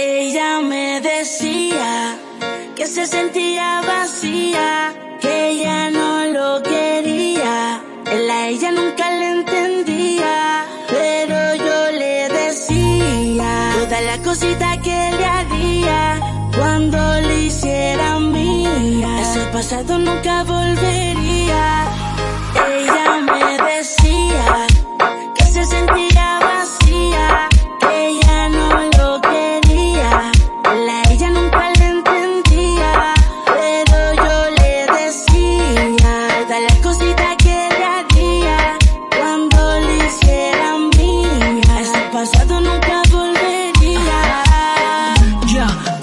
Ella me decía que se sentía vacía, que ella no lo quería. Él a ella nunca le entendía, pero yo le decía toda la cosita que le haría cuando le hiciera mía. Ese pasado nunca volvería.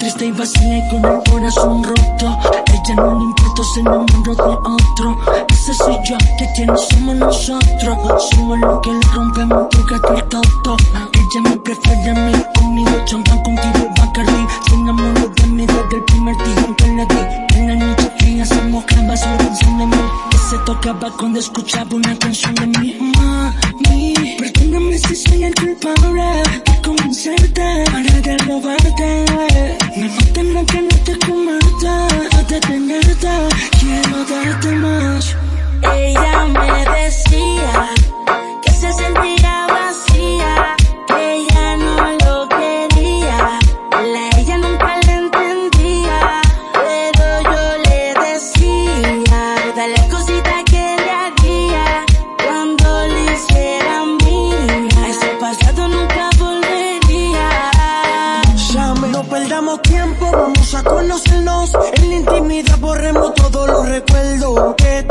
Triste y vacía con el corazón roto. Ella no le importa, se enamoró de otro. Ese soy yo, que quienes somos nosotros. Somos los que le rompemos tu gato el toto. Ella me prefiere a mí, conmigo champán, contigo Bacardi. Se enamoró de mí desde el primer día que le di. En la noche fría se mojaba su canción de mí. Que se tocaba cuando escuchaba una canción de mí. Mami, perdóname si soy el culpable de convencerte para de robarte. Me mata la que te comata, de tenerte, quiero darte más. No perdamos tiempo, vamos a conocernos. En la intimidad borremos todos los recuerdos que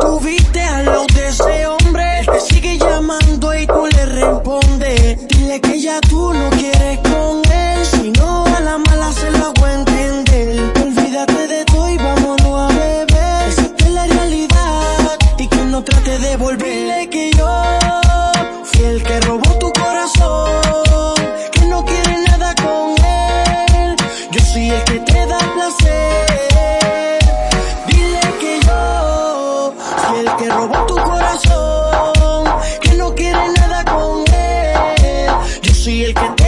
soy el que te da placer. Dile que yo soy el que robó tu corazón. Que no quiere nada con él. Yo soy el que te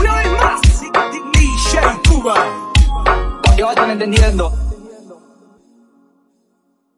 Una vez más, Cuba. Ya están entendiendo.